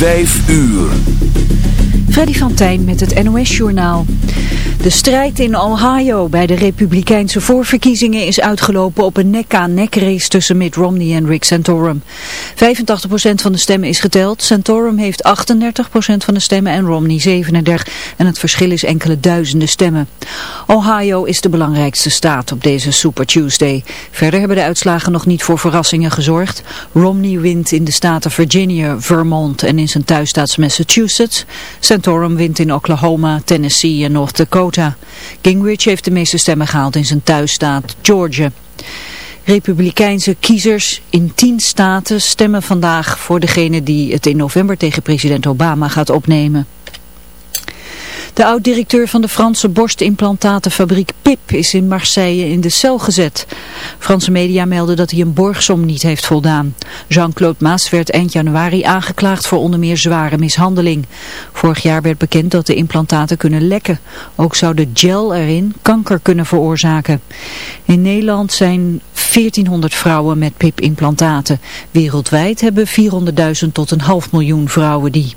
Vijf uur. Freddy van Tijn met het NOS-journaal. De strijd in Ohio bij de republikeinse voorverkiezingen is uitgelopen op een nek-aan-nek race tussen Mitt Romney en Rick Santorum. 85% van de stemmen is geteld, Santorum heeft 38% van de stemmen en Romney 37% en het verschil is enkele duizenden stemmen. Ohio is de belangrijkste staat op deze Super Tuesday. Verder hebben de uitslagen nog niet voor verrassingen gezorgd. Romney wint in de staten Virginia, Vermont en in zijn thuisstaat Massachusetts. Santorum wint in Oklahoma, Tennessee en North Dakota. Gingrich heeft de meeste stemmen gehaald in zijn thuisstaat Georgia. Republikeinse kiezers in tien staten stemmen vandaag voor degene die het in november tegen president Obama gaat opnemen. De oud-directeur van de Franse borstimplantatenfabriek PIP is in Marseille in de cel gezet. Franse media melden dat hij een borgsom niet heeft voldaan. Jean-Claude Maas werd eind januari aangeklaagd voor onder meer zware mishandeling. Vorig jaar werd bekend dat de implantaten kunnen lekken. Ook zou de gel erin kanker kunnen veroorzaken. In Nederland zijn 1400 vrouwen met PIP-implantaten. Wereldwijd hebben 400.000 tot een half miljoen vrouwen die.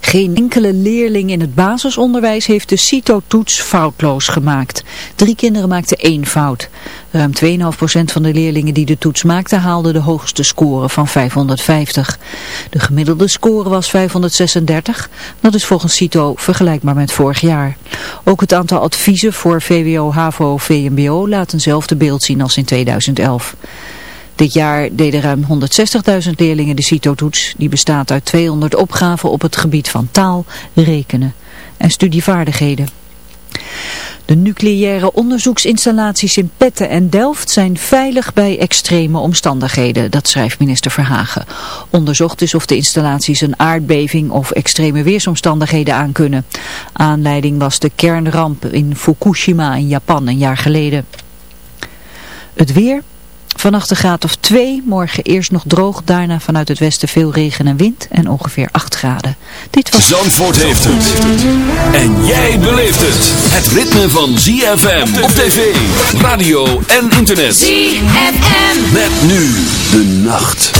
Geen enkele leerling in het basisonderwijs heeft de CITO-toets foutloos gemaakt. Drie kinderen maakten één fout. Ruim 2,5% van de leerlingen die de toets maakten haalden de hoogste score van 550. De gemiddelde score was 536. Dat is volgens CITO vergelijkbaar met vorig jaar. Ook het aantal adviezen voor VWO, HAVO, VMBO laat eenzelfde beeld zien als in 2011. Dit jaar deden ruim 160.000 leerlingen de CITO-toets. Die bestaat uit 200 opgaven op het gebied van taal, rekenen en studievaardigheden. De nucleaire onderzoeksinstallaties in Petten en Delft zijn veilig bij extreme omstandigheden, dat schrijft minister Verhagen. Onderzocht is of de installaties een aardbeving of extreme weersomstandigheden aankunnen. Aanleiding was de kernramp in Fukushima in Japan een jaar geleden. Het weer... Vannacht een graad of 2, morgen eerst nog droog, daarna vanuit het westen veel regen en wind en ongeveer 8 graden. Dit was... Zandvoort heeft het. En jij beleeft het. Het ritme van ZFM op tv, radio en internet. ZFM. Met nu de nacht.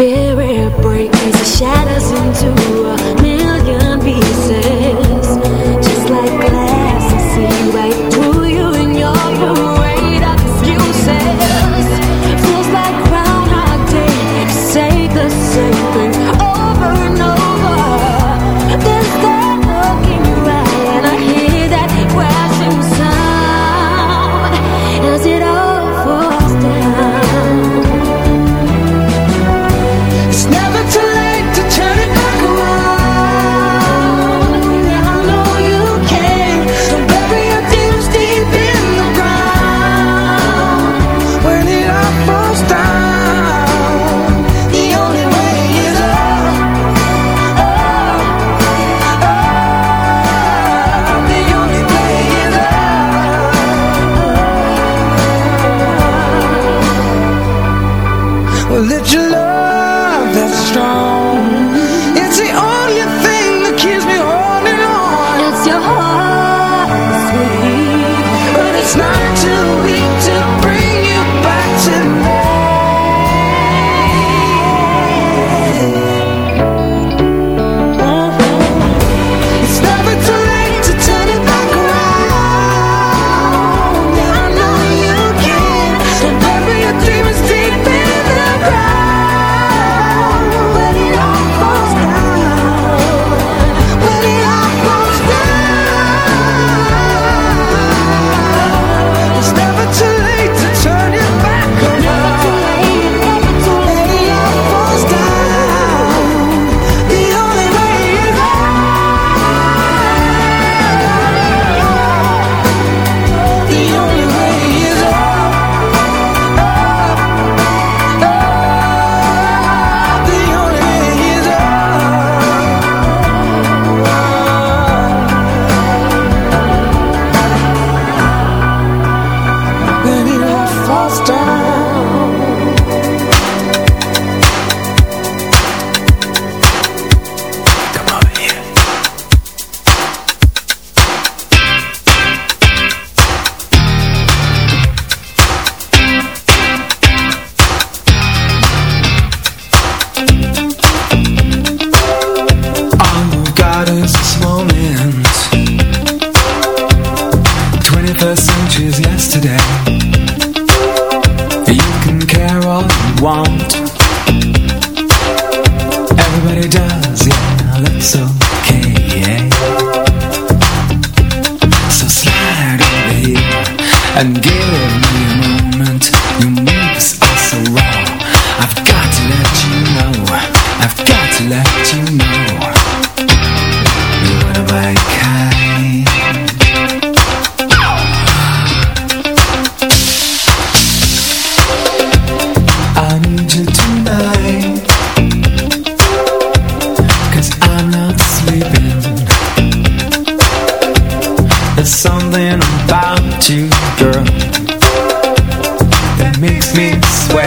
Pero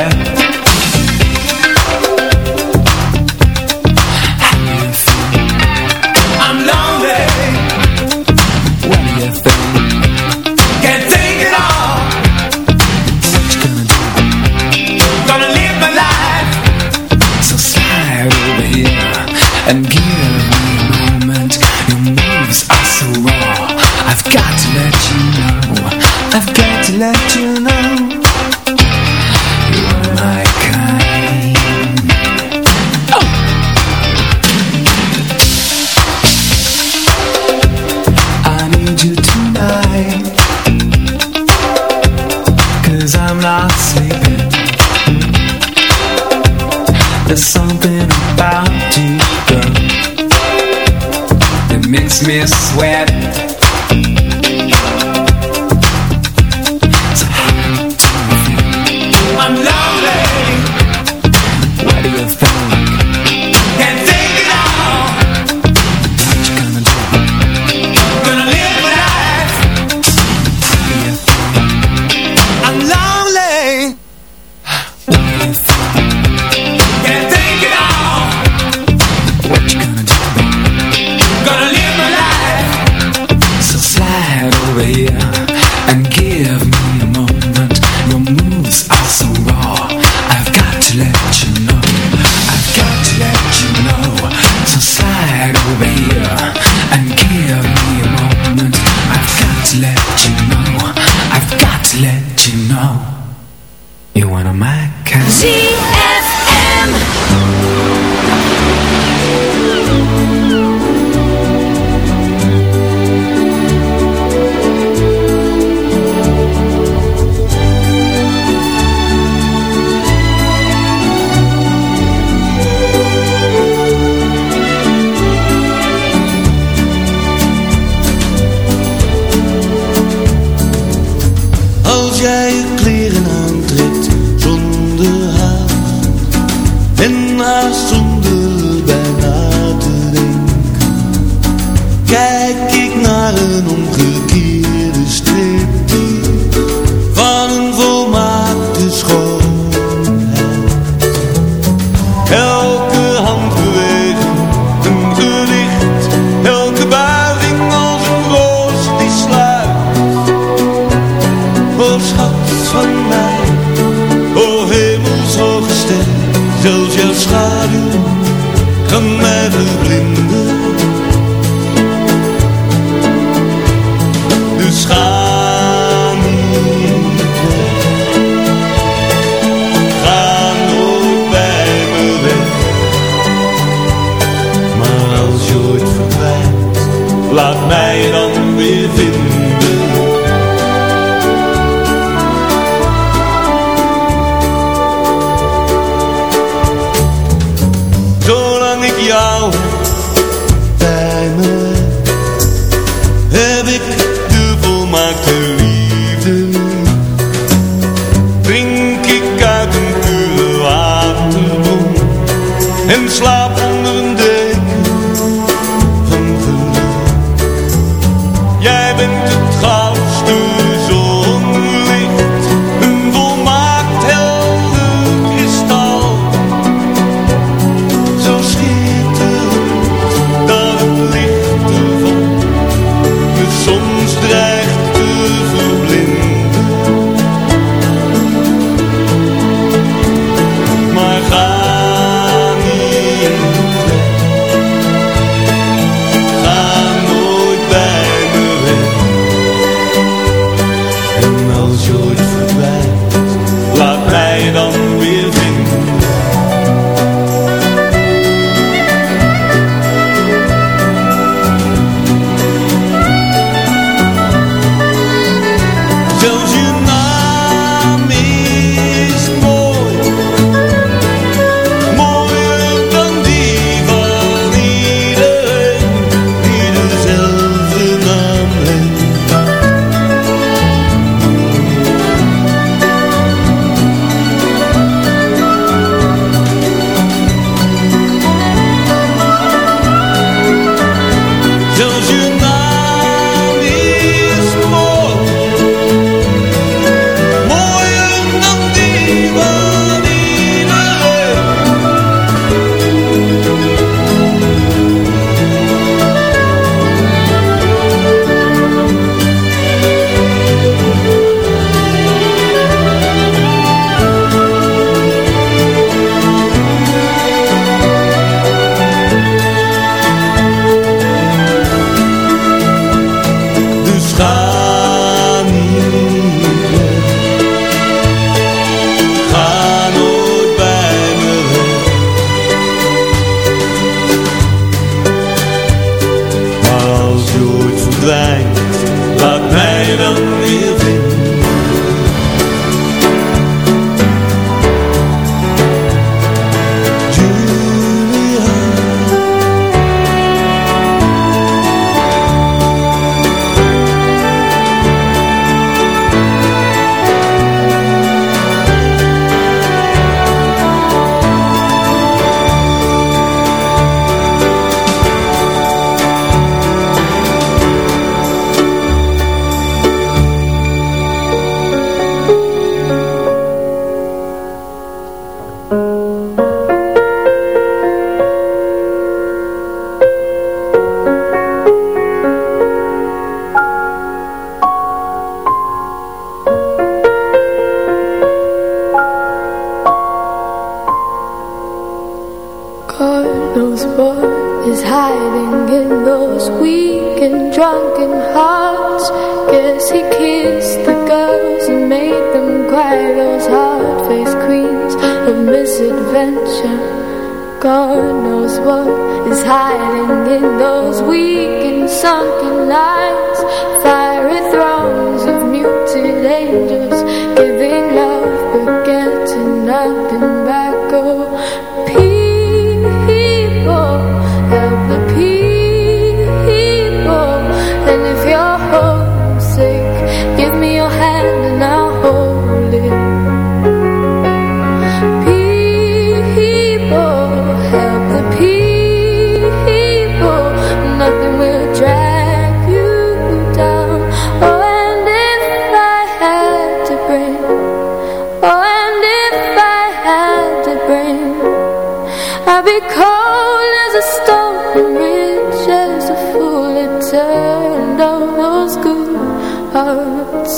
Yeah.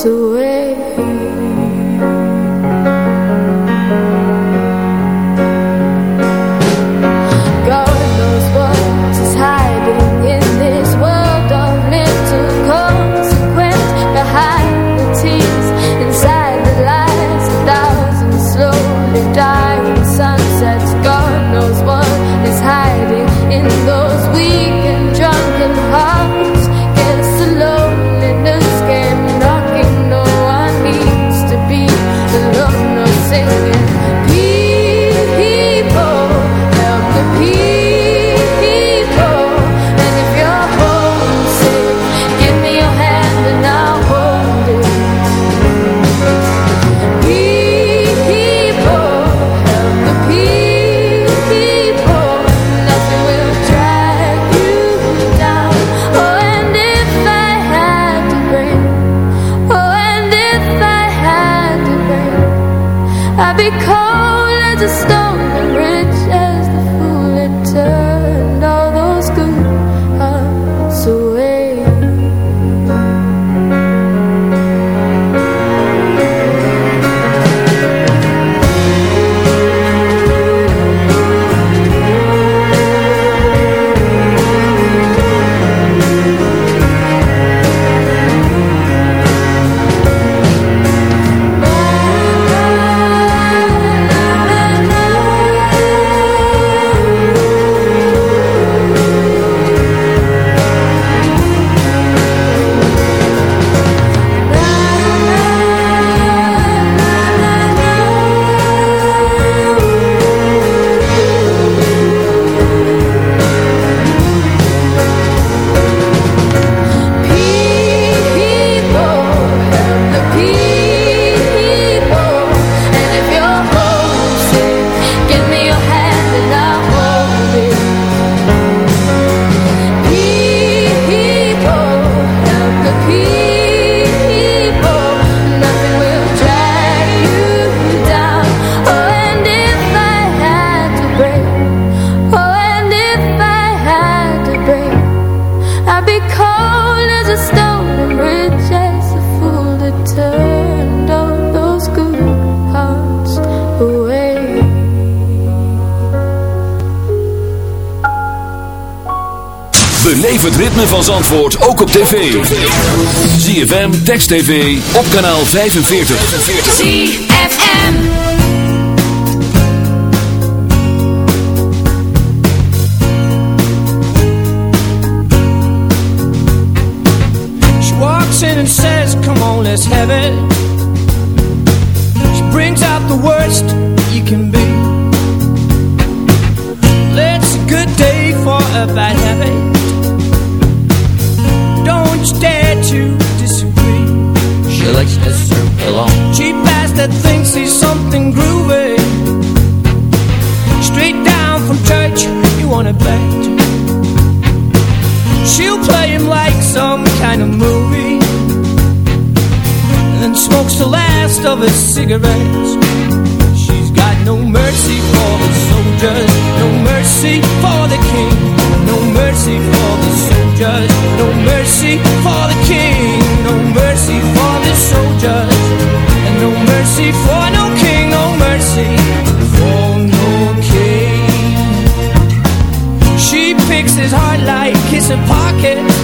away. ook op tv. ZFM, Text TV, op kanaal 45. ZFM She walks in and says, come on, let's have it. cigarettes. She's got no mercy for the soldiers, no mercy for the king, no mercy for the soldiers, no mercy for the king, no mercy for the soldiers, and no mercy for no king, no mercy for no king. She picks his heart like kiss a pocket.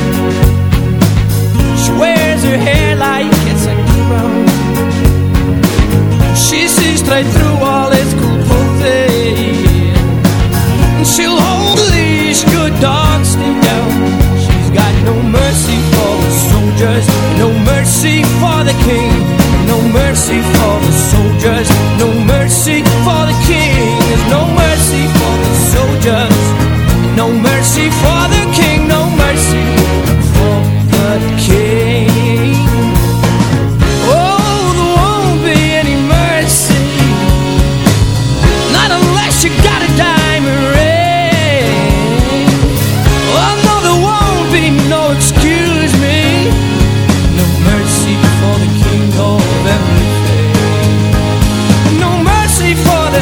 through all its cool poses, she'll hold a leash, good dogs stay down. She's got no mercy for the soldiers, no mercy for the king. No mercy for the soldiers, no mercy for the king.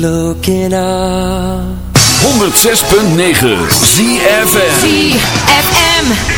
looking up. 106.9 ZFM ZFM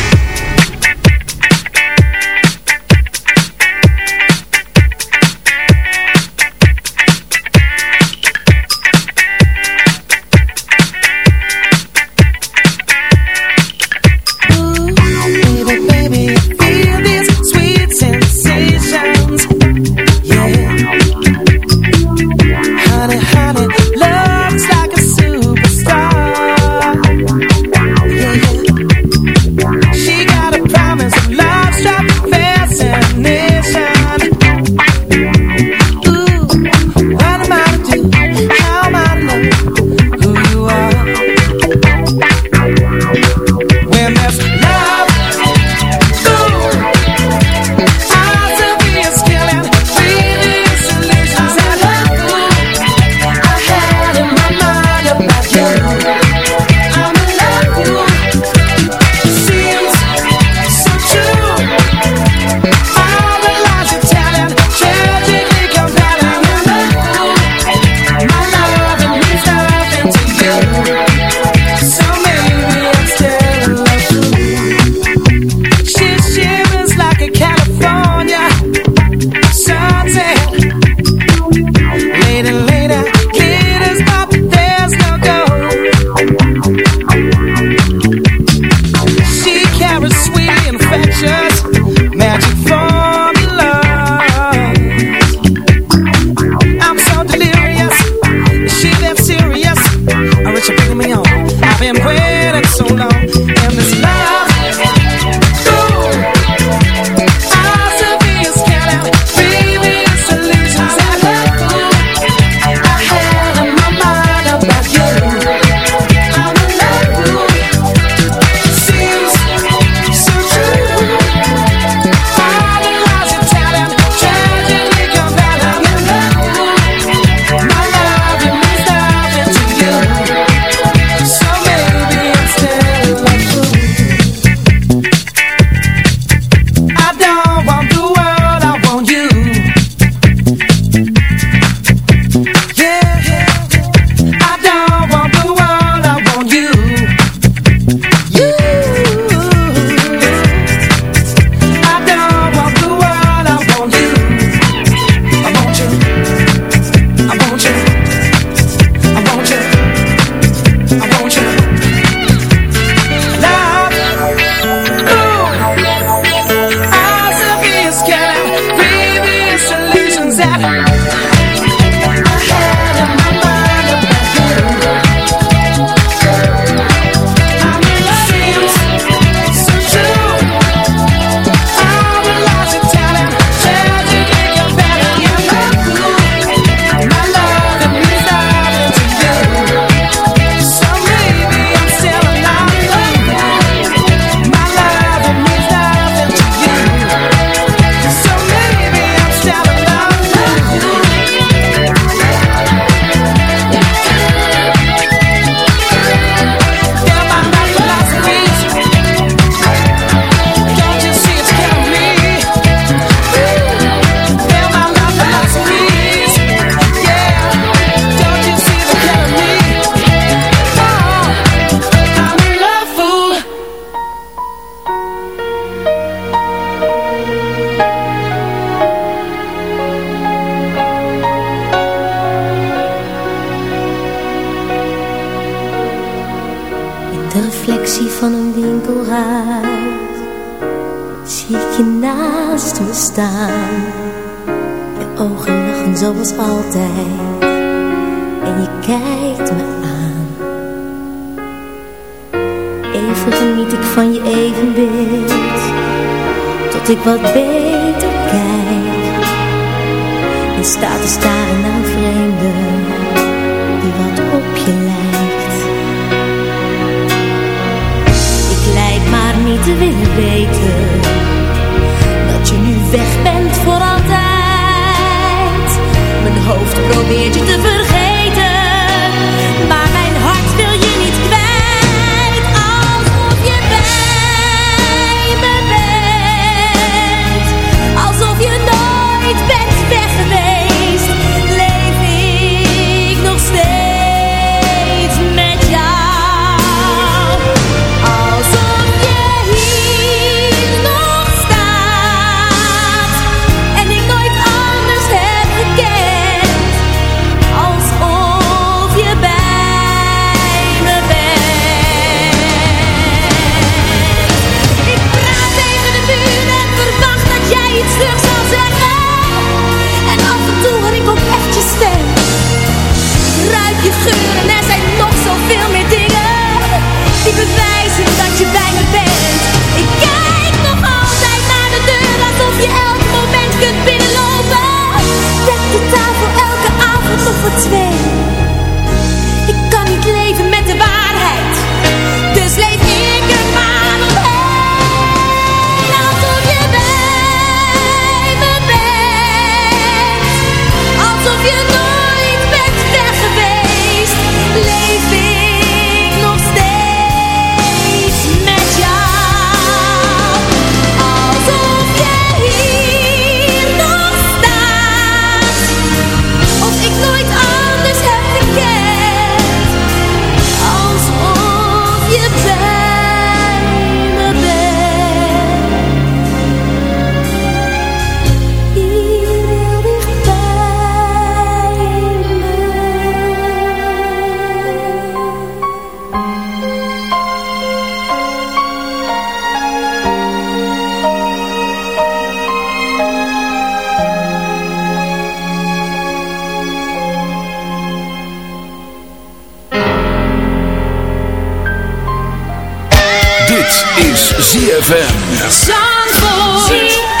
ZFM.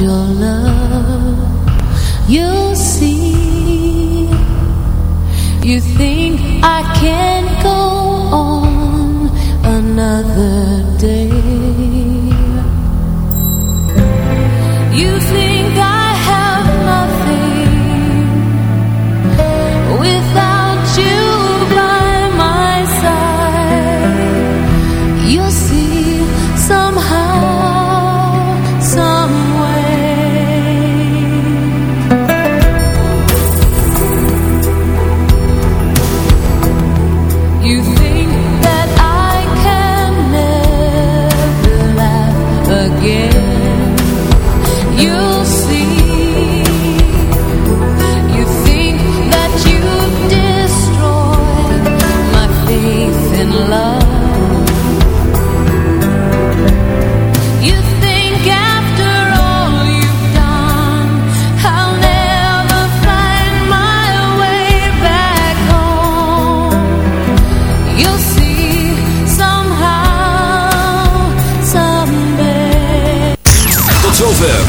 your love. You'll see. You think I can go